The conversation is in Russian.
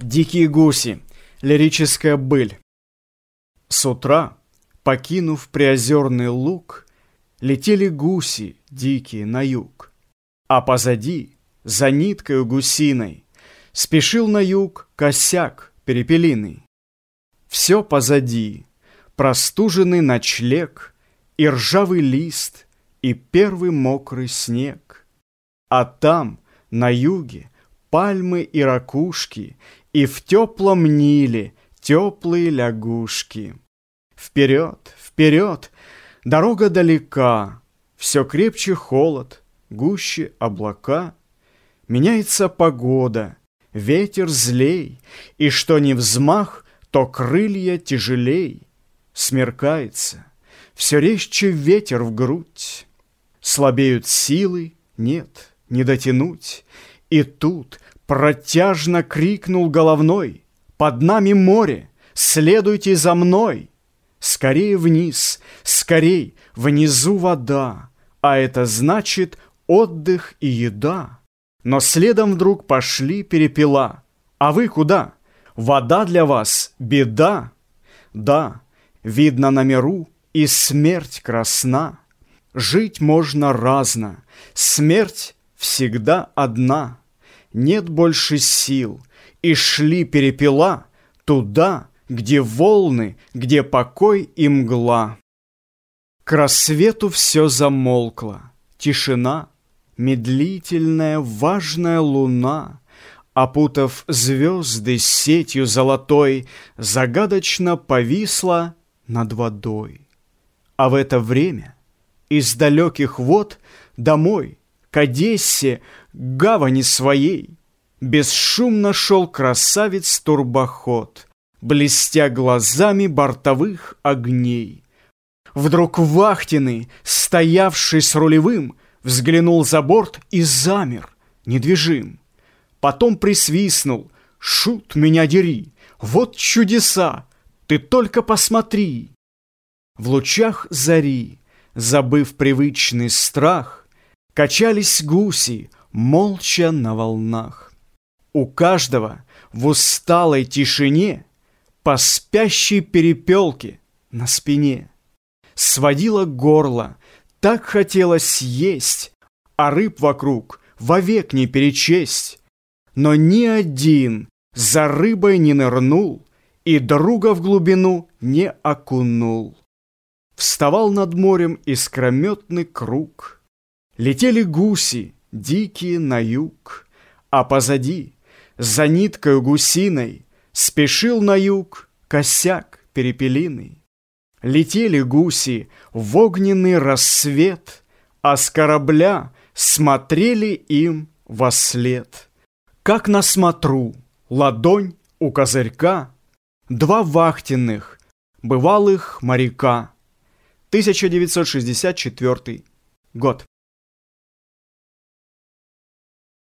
Дикие гуси. Лирическая быль. С утра, покинув приозерный луг, Летели гуси дикие на юг. А позади, за ниткою гусиной, Спешил на юг косяк перепелиный. Все позади, простуженный ночлег И ржавый лист, и первый мокрый снег. А там, на юге, пальмы и ракушки, И в теплом Ниле теплые лягушки. Вперед, вперед, дорога далека, Все крепче холод, гуще облака. Меняется погода, ветер злей, И что ни взмах, то крылья тяжелей. Смеркается, все резче ветер в грудь. Слабеют силы, нет, не дотянуть, И тут Протяжно крикнул головной. «Под нами море! Следуйте за мной!» Скорее вниз, скорей, внизу вода, А это значит отдых и еда. Но следом вдруг пошли перепела. А вы куда? Вода для вас — беда. Да, видно на миру, и смерть красна. Жить можно разно, смерть всегда одна нет больше сил, и шли перепела туда, где волны, где покой и мгла. К рассвету все замолкло, тишина, медлительная, важная луна, опутав звезды сетью золотой, загадочно повисла над водой. А в это время из далеких вод домой, к Одессе, гавани своей Бесшумно шел красавец-турбоход, Блестя глазами бортовых огней. Вдруг вахтенный, стоявший с рулевым, Взглянул за борт и замер, недвижим. Потом присвистнул, шут меня дери, Вот чудеса, ты только посмотри. В лучах зари, забыв привычный страх, Качались гуси, молча на волнах. У каждого в усталой тишине По спящей перепелке на спине Сводило горло, так хотелось есть, А рыб вокруг вовек не перечесть. Но ни один за рыбой не нырнул И друга в глубину не окунул. Вставал над морем искрометный круг. Летели гуси, дикие на юг, а позади, за ниткою гусиной, спешил на юг косяк перепелиный. Летели гуси в огненный рассвет, а с корабля смотрели им во след. Как на смотру, ладонь у козырька, два вахтенных, бывалых моряка. 1964 год.